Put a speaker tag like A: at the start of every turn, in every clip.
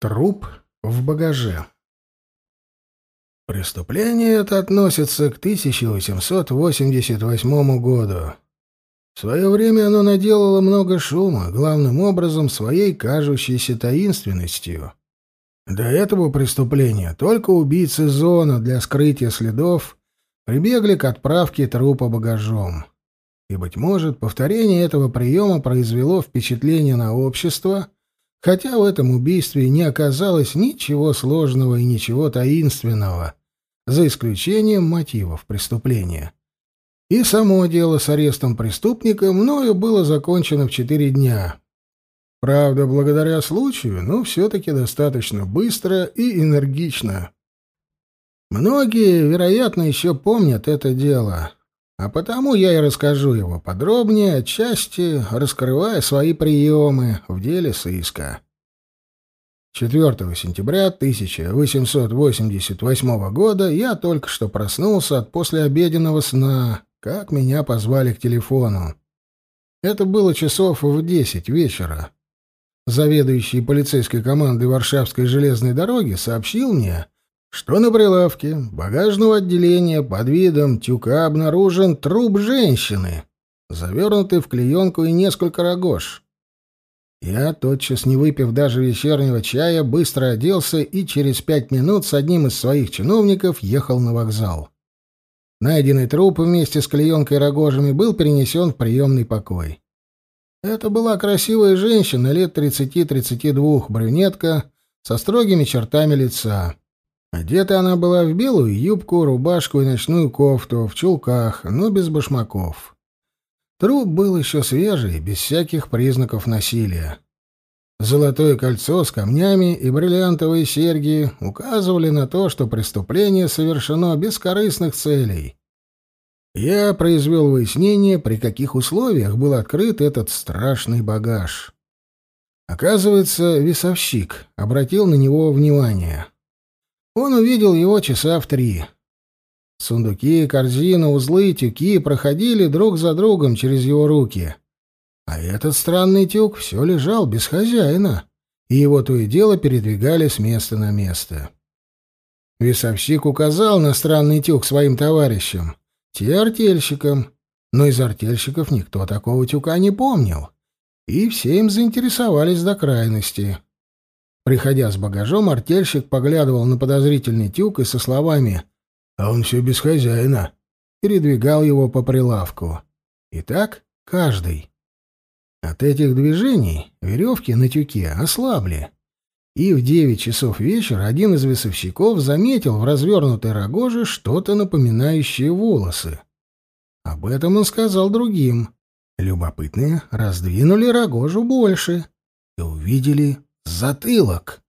A: Труп в багаже. Преступление это относится к 1888 году. В свое время оно наделало много шума, главным образом своей кажущейся таинственностью. До этого преступления только убийцы зона для скрытия следов прибегли к отправке трупа багажом. И, быть может, повторение этого приема произвело впечатление на общество — хотя в этом убийстве не оказалось ничего сложного и ничего таинственного, за исключением мотивов преступления. И само дело с арестом преступника мною было закончено в четыре дня. Правда, благодаря случаю, но все-таки достаточно быстро и энергично. Многие, вероятно, еще помнят это дело. А потому я и расскажу его подробнее, отчасти раскрывая свои приемы в деле сыска. 4 сентября 1888 года я только что проснулся от послеобеденного сна, как меня позвали к телефону. Это было часов в десять вечера. Заведующий полицейской командой Варшавской железной дороги сообщил мне, что на прилавке багажного отделения под видом тюка обнаружен труп женщины, завернутый в клеенку и несколько рогож. Я, тотчас не выпив даже вечернего чая, быстро оделся и через пять минут с одним из своих чиновников ехал на вокзал. Найденный труп вместе с клеенкой и рогожами был перенесен в приемный покой. Это была красивая женщина лет 30-32, брюнетка, со строгими чертами лица. Одета она была в белую юбку, рубашку и ночную кофту, в чулках, но без башмаков. Труп был еще свежий, без всяких признаков насилия. Золотое кольцо с камнями и бриллиантовые серьги указывали на то, что преступление совершено без корыстных целей. Я произвел выяснение, при каких условиях был открыт этот страшный багаж. Оказывается, весовщик обратил на него внимание. Он увидел его часа в три. Сундуки, корзины, узлы, тюки проходили друг за другом через его руки. А этот странный тюк все лежал без хозяина, и его то и дело передвигали с места на место. Весовщик указал на странный тюк своим товарищам, те артельщикам, но из артельщиков никто такого тюка не помнил, и все им заинтересовались до крайности. Приходя с багажом, артельщик поглядывал на подозрительный тюк и со словами «А он все без хозяина» передвигал его по прилавку. И так каждый. От этих движений веревки на тюке ослабли. И в девять часов вечера один из весовщиков заметил в развернутой рогоже что-то напоминающее волосы. Об этом он сказал другим. Любопытные раздвинули рогожу больше и увидели Затылок.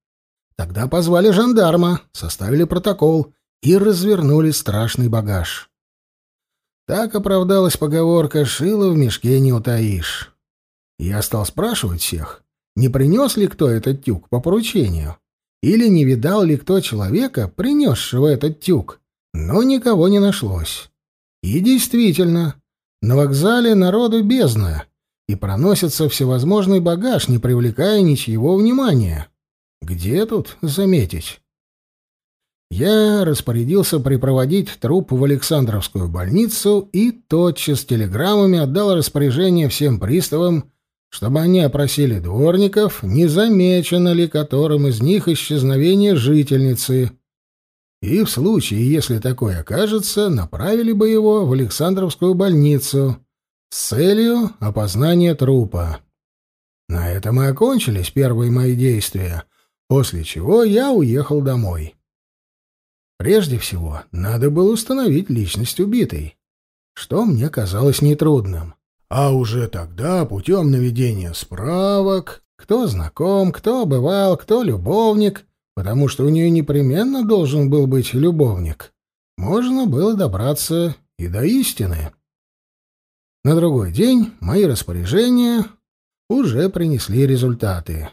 A: Тогда позвали жандарма, составили протокол и развернули страшный багаж. Так оправдалась поговорка «шило в мешке не утаишь». Я стал спрашивать всех, не принес ли кто этот тюк по поручению, или не видал ли кто человека, принесшего этот тюк, но никого не нашлось. И действительно, на вокзале народу бездна, и проносится всевозможный багаж, не привлекая ничьего внимания. Где тут заметить? Я распорядился припроводить труп в Александровскую больницу и тотчас телеграммами отдал распоряжение всем приставам, чтобы они опросили дворников, не замечено ли которым из них исчезновение жительницы, и в случае, если такое окажется, направили бы его в Александровскую больницу, с целью опознания трупа. На этом и окончились первые мои действия, после чего я уехал домой. Прежде всего, надо было установить личность убитой, что мне казалось нетрудным. А уже тогда, путем наведения справок, кто знаком, кто бывал, кто любовник, потому что у нее непременно должен был быть любовник, можно было добраться и до истины. На другой день мои распоряжения уже принесли результаты.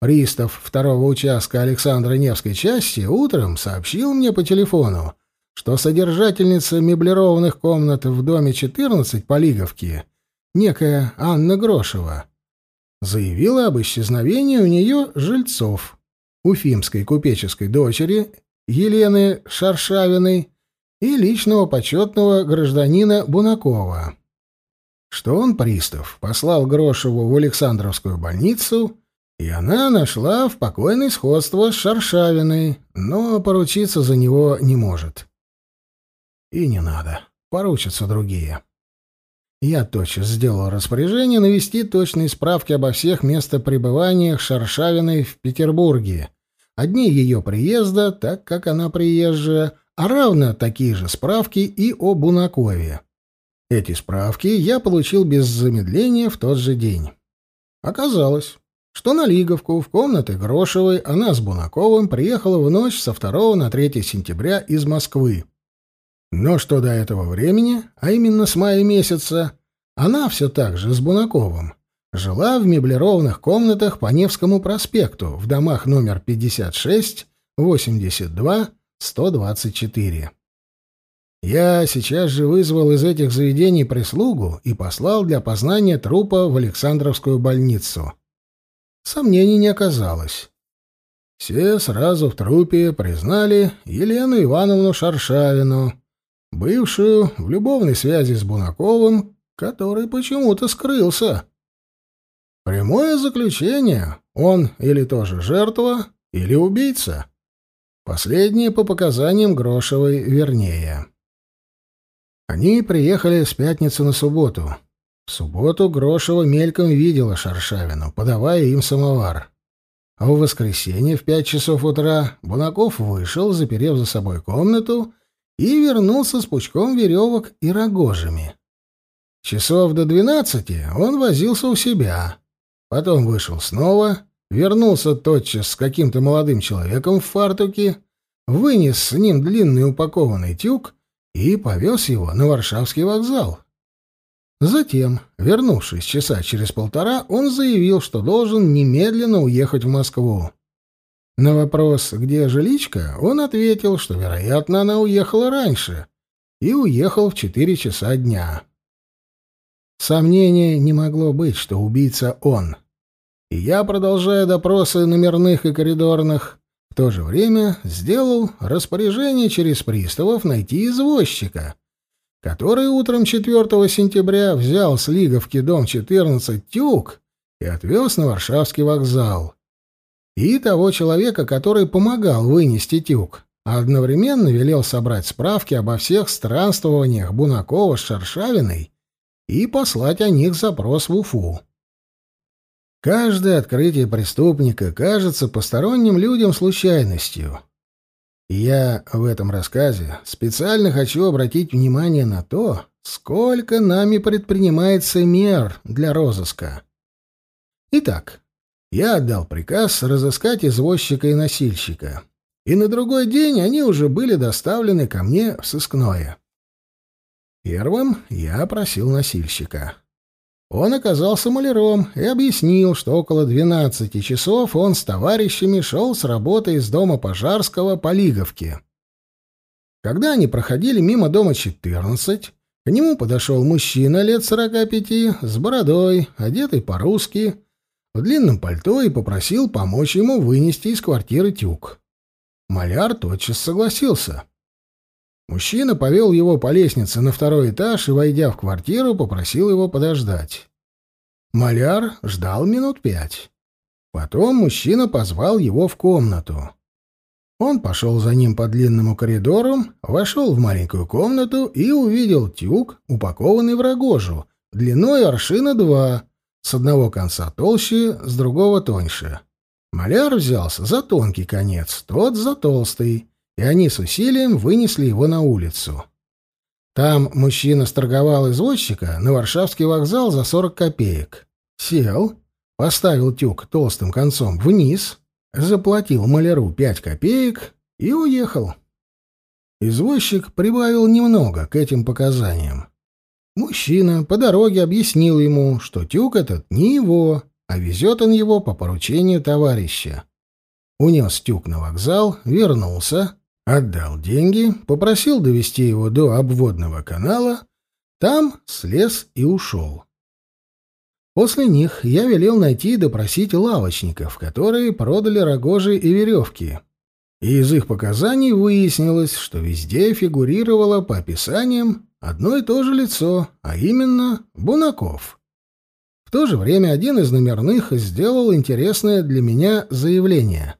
A: Пристав второго участка Александра Невской части утром сообщил мне по телефону, что содержательница меблированных комнат в доме 14 по Лиговке, некая Анна Грошева, заявила об исчезновении у нее жильцов. уфимской купеческой дочери Елены Шаршавиной и личного почетного гражданина Бунакова. Что он, пристав, послал Грошеву в Александровскую больницу, и она нашла в покойное сходство с Шаршавиной, но поручиться за него не может. И не надо, поручатся другие. Я тотчас сделал распоряжение навести точные справки обо всех местопребываниях Шаршавиной в Петербурге, одни ее приезда, так как она приезжая, а равно такие же справки и о Бунакове. Эти справки я получил без замедления в тот же день. Оказалось, что на Лиговку в комнаты Грошевой она с Бунаковым приехала в ночь со 2 на 3 сентября из Москвы. Но что до этого времени, а именно с мая месяца, она все так же с Бунаковым жила в меблированных комнатах по Невскому проспекту в домах номер 56, 82, 124. Я сейчас же вызвал из этих заведений прислугу и послал для опознания трупа в Александровскую больницу. Сомнений не оказалось. Все сразу в трупе признали Елену Ивановну Шаршавину, бывшую в любовной связи с Бунаковым, который почему-то скрылся. Прямое заключение. Он или тоже жертва, или убийца. Последнее по показаниям Грошевой вернее. Они приехали с пятницы на субботу. В субботу Грошева мельком видела Шаршавину, подавая им самовар. А в воскресенье в пять часов утра Бунаков вышел, заперев за собой комнату, и вернулся с пучком веревок и рогожами. Часов до двенадцати он возился у себя. Потом вышел снова, вернулся тотчас с каким-то молодым человеком в фартуке, вынес с ним длинный упакованный тюк и повез его на Варшавский вокзал. Затем, вернувшись часа через полтора, он заявил, что должен немедленно уехать в Москву. На вопрос, где жиличка, он ответил, что, вероятно, она уехала раньше, и уехал в четыре часа дня. Сомнения не могло быть, что убийца он. И я, продолжая допросы номерных и коридорных, в то же время сделал распоряжение через приставов найти извозчика, который утром 4 сентября взял с Лиговки дом 14 тюк и отвез на Варшавский вокзал и того человека, который помогал вынести тюк, а одновременно велел собрать справки обо всех странствованиях Бунакова с Шаршавиной и послать о них запрос в Уфу. Каждое открытие преступника кажется посторонним людям случайностью. И я в этом рассказе специально хочу обратить внимание на то, сколько нами предпринимается мер для розыска. Итак, я отдал приказ разыскать извозчика и носильщика, и на другой день они уже были доставлены ко мне в сыскное. Первым я опросил носильщика. Он оказался маляром и объяснил, что около двенадцати часов он с товарищами шел с работы из дома Пожарского по Лиговке. Когда они проходили мимо дома 14, к нему подошел мужчина лет сорока пяти, с бородой, одетый по-русски, в длинном пальто и попросил помочь ему вынести из квартиры тюк. Маляр тотчас согласился. Мужчина повел его по лестнице на второй этаж и, войдя в квартиру, попросил его подождать. Маляр ждал минут пять. Потом мужчина позвал его в комнату. Он пошел за ним по длинному коридору, вошел в маленькую комнату и увидел тюк, упакованный в рогожу, длиной аршина два, с одного конца толще, с другого тоньше. Маляр взялся за тонкий конец, тот за толстый, и они с усилием вынесли его на улицу. Там мужчина сторговал извозчика на Варшавский вокзал за сорок копеек. Сел, поставил тюк толстым концом вниз, заплатил маляру пять копеек и уехал. Извозчик прибавил немного к этим показаниям. Мужчина по дороге объяснил ему, что тюк этот не его, а везет он его по поручению товарища. Унес тюк на вокзал, вернулся, отдал деньги, попросил довести его до обводного канала, там слез и ушел. После них я велел найти и допросить лавочников, которые продали рогожи и веревки. И из их показаний выяснилось, что везде фигурировало по описаниям одно и то же лицо, а именно Бунаков. В то же время один из номерных сделал интересное для меня заявление.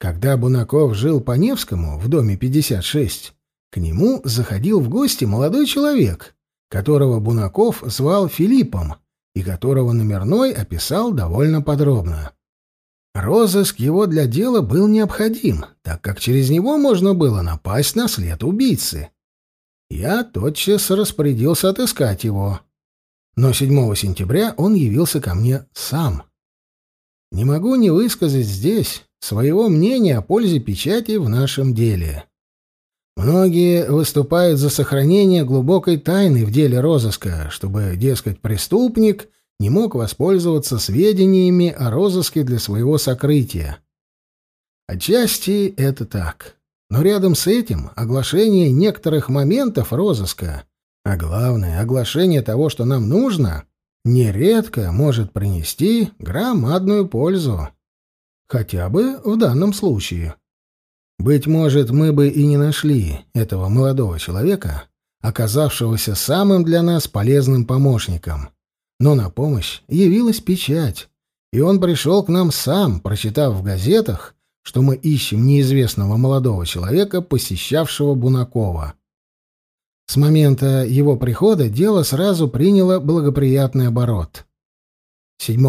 A: Когда Бунаков жил по Невскому в доме 56, к нему заходил в гости молодой человек, которого Бунаков звал Филиппом, и которого номерной описал довольно подробно. Розыск его для дела был необходим, так как через него можно было напасть на след убийцы. Я тотчас распорядился отыскать его. Но 7 сентября он явился ко мне сам. Не могу не высказать здесь своего мнения о пользе печати в нашем деле. Многие выступают за сохранение глубокой тайны в деле розыска, чтобы, дескать, преступник не мог воспользоваться сведениями о розыске для своего сокрытия. Отчасти это так. Но рядом с этим оглашение некоторых моментов розыска, а главное, оглашение того, что нам нужно, нередко может принести громадную пользу. Хотя бы в данном случае. Быть может, мы бы и не нашли этого молодого человека, оказавшегося самым для нас полезным помощником. Но на помощь явилась печать, и он пришел к нам сам, прочитав в газетах, что мы ищем неизвестного молодого человека, посещавшего Бунакова. С момента его прихода дело сразу приняло благоприятный оборот. 7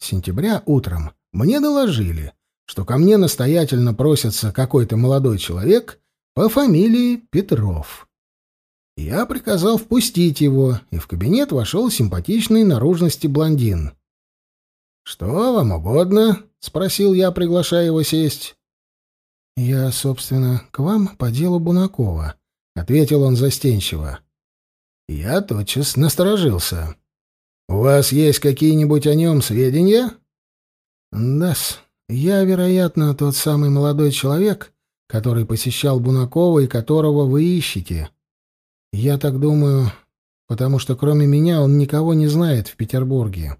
A: сентября утром мне доложили, что ко мне настоятельно просится какой-то молодой человек по фамилии Петров. Я приказал впустить его, и в кабинет вошел симпатичный наружности блондин. «Что вам угодно?» — спросил я, приглашая его сесть. «Я, собственно, к вам по делу Бунакова», — ответил он застенчиво. Я тотчас насторожился. «У вас есть какие-нибудь о нем сведения?» «Да-с», я, вероятно, тот самый молодой человек, который посещал Бунакова и которого вы ищете. Я так думаю, потому что кроме меня он никого не знает в Петербурге.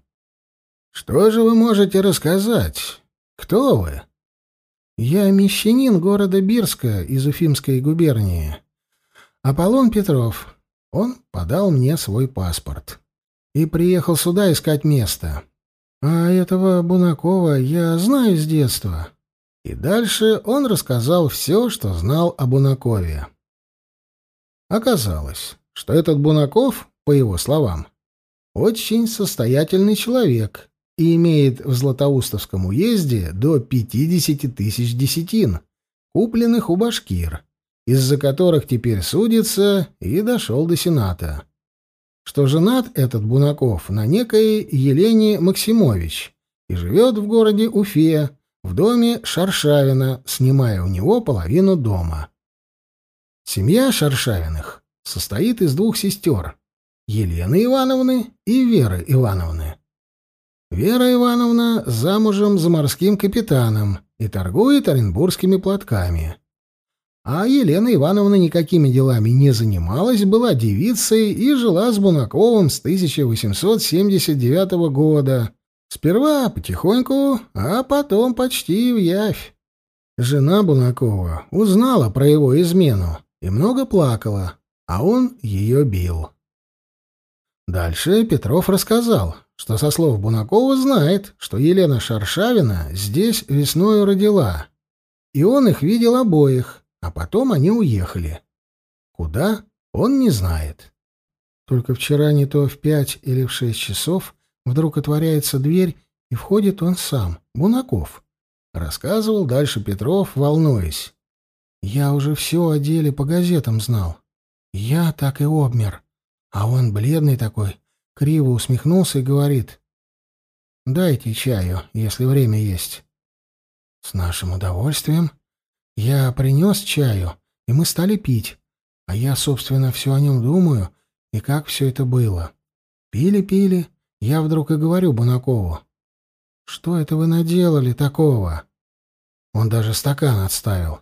A: Что же вы можете рассказать? Кто вы? Я мещанин города Бирска из Уфимской губернии. Аполлон Петров. Он подал мне свой паспорт и приехал сюда искать место. А этого Бунакова я знаю с детства. И дальше он рассказал все, что знал о Бунакове. Оказалось, что этот Бунаков, по его словам, очень состоятельный человек и имеет в Златоустовском уезде до 50 тысяч десятин, купленных у башкир, из-за которых теперь судится и дошел до Сената что женат этот Бунаков на некой Елене Максимович и живет в городе Уфе, в доме Шаршавина, снимая у него половину дома. Семья Шаршавиных состоит из двух сестер — Елены Ивановны и Веры Ивановны. Вера Ивановна замужем за морским капитаном и торгует оренбургскими платками. А Елена Ивановна никакими делами не занималась, была девицей и жила с Бунаковым с 1879 года. Сперва потихоньку, а потом почти в явь. Жена Бунакова узнала про его измену и много плакала, а он ее бил. Дальше Петров рассказал, что со слов Бунакова знает, что Елена Шаршавина здесь весною родила, и он их видел обоих, а потом они уехали. Куда, он не знает. Только вчера не то в пять или в шесть часов вдруг отворяется дверь, и входит он сам, Бунаков. Рассказывал дальше Петров, волнуясь. Я уже все о деле по газетам знал. Я так и обмер. А он бледный такой, криво усмехнулся и говорит. «Дайте чаю, если время есть». «С нашим удовольствием», я принес чаю, и мы стали пить. А я, собственно, все о нем думаю, и как все это было. Пили-пили, я вдруг и говорю Бунакову. «Что это вы наделали такого?» Он даже стакан отставил.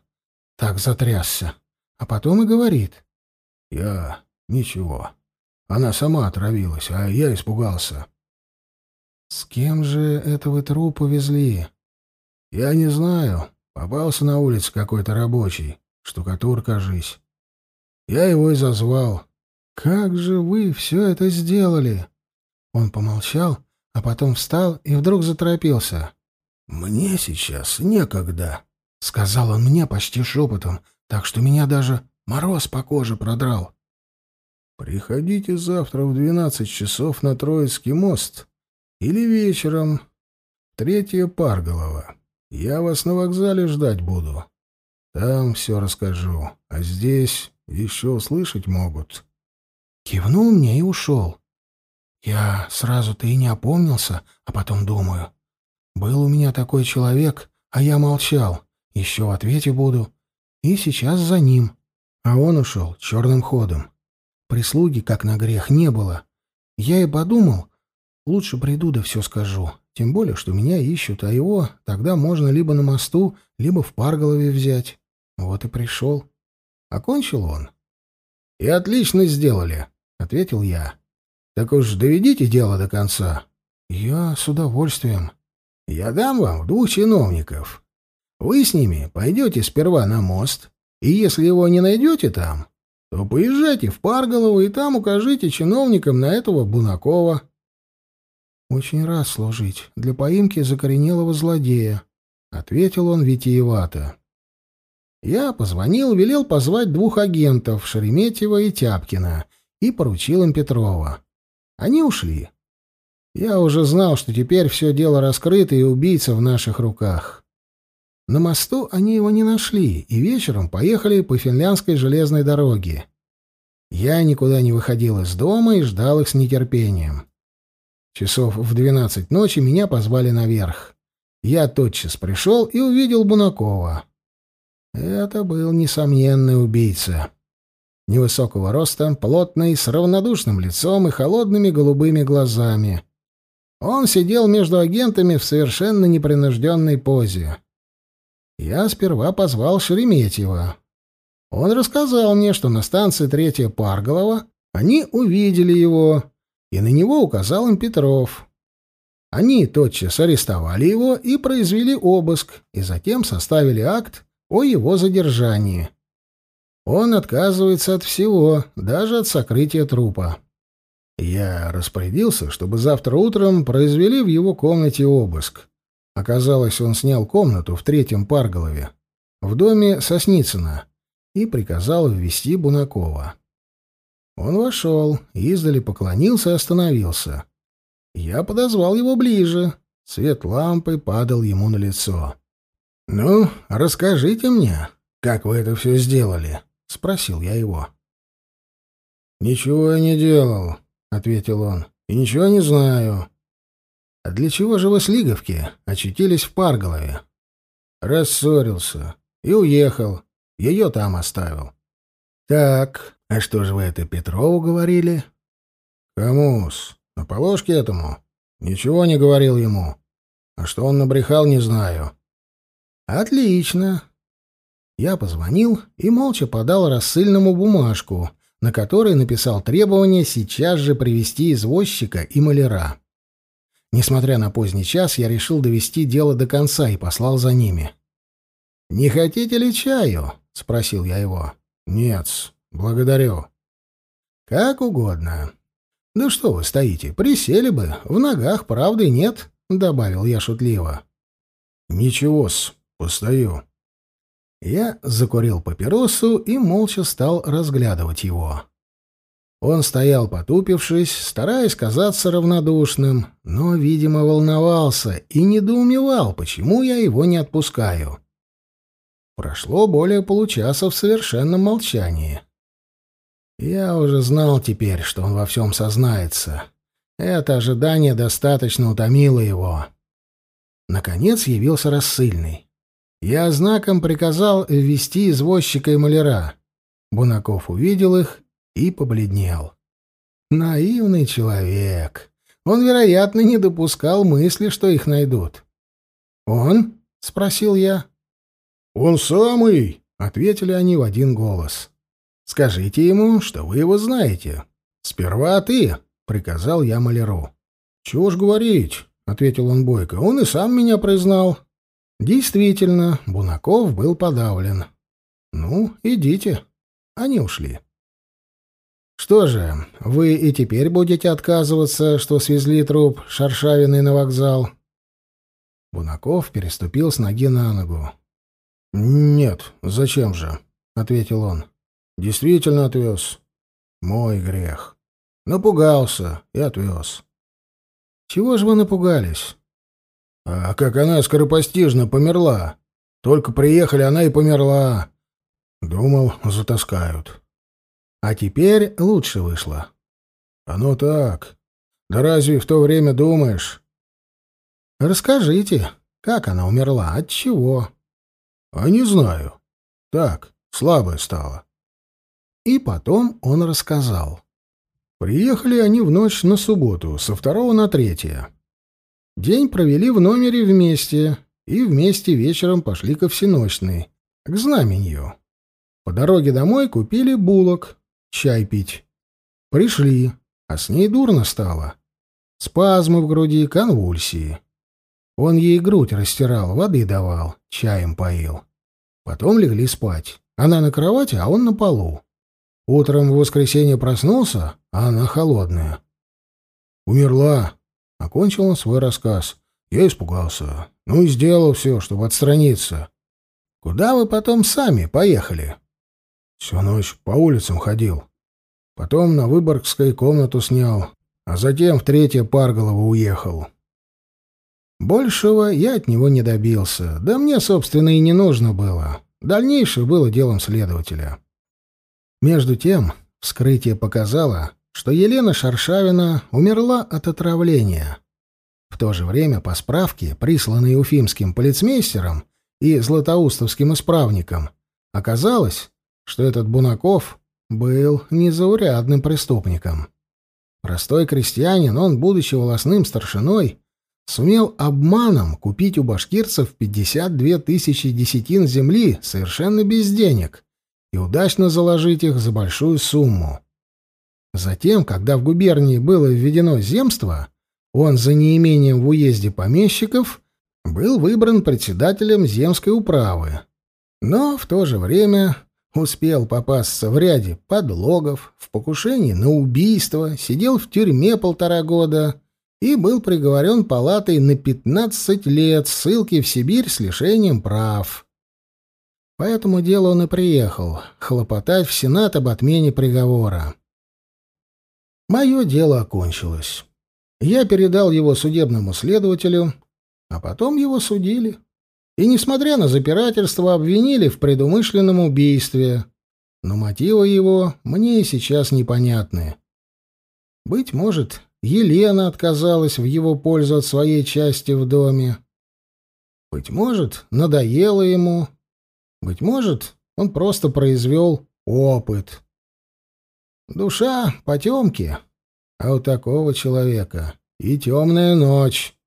A: Так затрясся. А потом и говорит.
B: «Я... ничего. Она сама отравилась, а я испугался».
A: «С кем же это вы труп увезли?» «Я не знаю. Попался на улице какой-то рабочий. Штукатур, кажись. Я его и зазвал. «Как же вы все это сделали?» Он помолчал, а потом встал и вдруг заторопился. «Мне сейчас некогда», — сказал он мне почти шепотом, так что меня даже мороз по коже продрал. «Приходите завтра в двенадцать часов на Троицкий мост или вечером, третье Парголово. Я вас на вокзале ждать буду. Там все расскажу, а здесь еще услышать могут». Кивнул мне и ушел. Я сразу-то и не опомнился, а потом думаю. Был у меня такой человек, а я молчал. Еще в ответе буду. И сейчас за ним. А он ушел черным ходом. Прислуги, как на грех, не было. Я и подумал, лучше приду да все скажу. Тем более, что меня ищут, а его тогда можно либо на мосту, либо в Парголове взять. Вот и пришел. Окончил он. И отлично сделали, — ответил я. «Так уж доведите дело до конца». «Я с удовольствием». «Я дам вам двух чиновников. Вы с ними пойдете сперва на мост, и если его не найдете там, то поезжайте в Парголово и там укажите чиновникам на этого Бунакова». «Очень рад служить для поимки закоренелого злодея», — ответил он витиевато.
B: Я позвонил, велел позвать двух агентов, Шереметьева и Тяпкина, и поручил им Петрова. Они ушли. Я уже знал, что теперь все дело раскрыто и убийца в наших руках. На мосту они его не нашли и вечером поехали по финляндской железной дороге. Я никуда не выходил из дома и ждал их с нетерпением. Часов в двенадцать ночи меня позвали наверх. Я тотчас пришел и увидел Бунакова. Это был несомненный убийца невысокого роста, плотный, с равнодушным лицом и холодными голубыми глазами. Он сидел между агентами в совершенно непринужденной позе. Я сперва позвал Шереметьева. Он рассказал мне, что на станции Третья Парголова они увидели его, и на него указал им Петров. Они тотчас арестовали его и произвели обыск, и затем составили акт о его задержании. Он отказывается от всего, даже от сокрытия трупа. Я распорядился, чтобы завтра утром произвели в его комнате обыск. Оказалось, он снял комнату в третьем Парголове, в доме Сосницына, и приказал ввести Бунакова. Он вошел, издали поклонился и остановился. Я подозвал его ближе. Свет лампы падал ему на лицо. «Ну, расскажите мне, как вы это все сделали?» — спросил я его.
A: «Ничего я не делал», — ответил он, — «и ничего не знаю».
B: «А для чего же вы с Лиговки очутились в Парголове?»
A: «Рассорился и уехал. Ее там оставил».
B: «Так, а что же вы это Петрову говорили?»
A: «Кому-с? На положке этому? Ничего не говорил ему. А что он набрехал, не знаю».
B: «Отлично. Я позвонил и молча подал рассыльному бумажку, на которой написал требование сейчас же привести извозчика и маляра. Несмотря на поздний час, я решил довести дело до конца и послал за ними. «Не хотите ли чаю?» — спросил я его.
A: «Нет, благодарю».
B: «Как угодно». «Да что вы стоите? Присели бы. В ногах правды нет», — добавил я шутливо.
A: «Ничего-с, постою».
B: Я закурил папиросу и молча стал разглядывать его. Он стоял потупившись, стараясь казаться равнодушным, но, видимо, волновался и недоумевал, почему я его не отпускаю. Прошло более получаса в совершенном молчании. Я уже знал теперь, что он во всем сознается. Это ожидание достаточно утомило его. Наконец явился рассыльный. Я знаком приказал ввести извозчика и маляра. Бунаков увидел их и побледнел. Наивный человек. Он, вероятно, не допускал мысли, что их найдут. «Он?» — спросил я.
A: «Он самый!»
B: — ответили они в один голос. «Скажите ему, что вы его знаете. Сперва ты!» — приказал я маляру.
A: «Чего ж говорить? — ответил он бойко. «Он и сам меня признал». Действительно, Бунаков был подавлен. «Ну, идите». Они ушли. «Что же, вы и теперь будете отказываться, что свезли труп Шаршавиной на вокзал?» Бунаков переступил с ноги на ногу. «Нет, зачем же?» — ответил он. «Действительно отвез. Мой грех. Напугался и отвез». «Чего же вы напугались?» «А как она скоропостижно померла. Только приехали, она и померла. Думал, затаскают». «А теперь лучше вышло». «Оно так. Да разве в то время думаешь?» Расскажите, как она умерла, от чего? А не знаю. Так, слабая стала. И потом он рассказал. Приехали они в ночь на субботу, со второго на третье. День провели в номере вместе, и вместе вечером пошли ко всеночной, к знаменью. По дороге домой купили булок, чай пить. Пришли, а с ней дурно стало. Спазмы в груди, конвульсии. Он ей грудь растирал, воды давал, чаем поил. Потом легли спать. Она на кровати, а он на полу. Утром в воскресенье проснулся, а она холодная. «Умерла», — окончил он свой рассказ. Я испугался. Ну и сделал все, чтобы отстраниться. «Куда вы потом сами поехали?» Всю ночь по улицам ходил. Потом на Выборгской комнату снял, а затем в третье Парголово уехал. Большего я от него не добился, да мне, собственно, и не нужно было. Дальнейшее было делом следователя. Между тем, вскрытие показало, что Елена Шаршавина умерла от отравления. В то же время, по справке, присланной уфимским полицмейстером и златоустовским исправником, оказалось, что этот Бунаков был незаурядным преступником. Простой крестьянин, он, будучи волосным старшиной, сумел обманом купить у башкирцев 52 тысячи десятин земли совершенно без денег и удачно заложить их за большую сумму. Затем, когда в губернии было введено земство, он за неимением в уезде помещиков был выбран председателем земской управы, но в то же время успел попасться в ряде подлогов, в покушении на убийство, сидел в тюрьме полтора года и был приговорен палатой на 15 лет ссылки в Сибирь с лишением прав. По этому делу он и приехал, хлопотать в Сенат об отмене приговора. Мое дело окончилось. Я передал его судебному следователю, а потом его судили. И, несмотря на запирательство, обвинили в предумышленном убийстве. Но мотивы его мне и сейчас непонятны. Быть может, Елена отказалась в его пользу от своей части в доме. Быть может, надоело ему. Быть может, он просто произвел опыт. Душа потемки, а у такого человека и темная ночь.